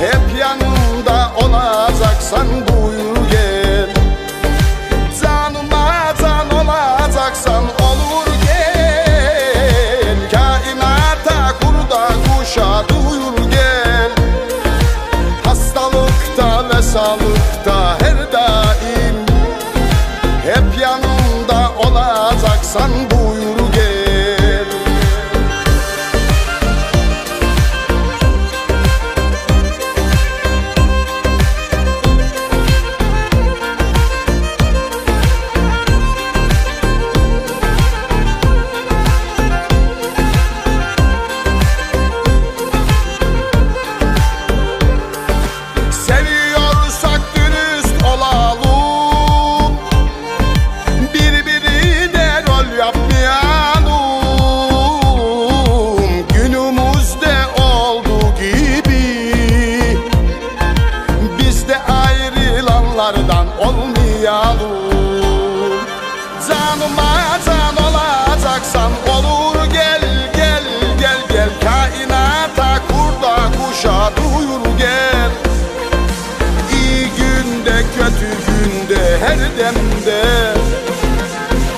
Hep yanımda olacaksan buyur gel. Canıma can olacaksan olur gel. Kainata kurda kuşa duyur gel. Hastalıkta ve sağlıkta her daim. Hep yanımda olacaksan buyur Seviyorsak dürüst olalım. Birbirine rol yapmayalım. Günümüzde olduğu gibi. Biz de ayrılanlardan olmayalım. Canıma her demde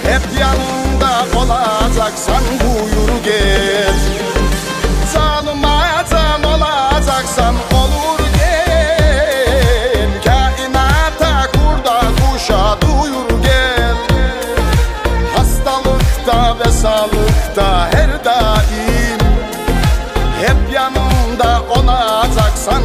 Hep yanında olacaksan buyur gel. Canıma can olacaksan olur gel. Kainata kurda kuşa duyur gel. Hastalıkta ve sağlıkta her daim Hep yanında olacaksan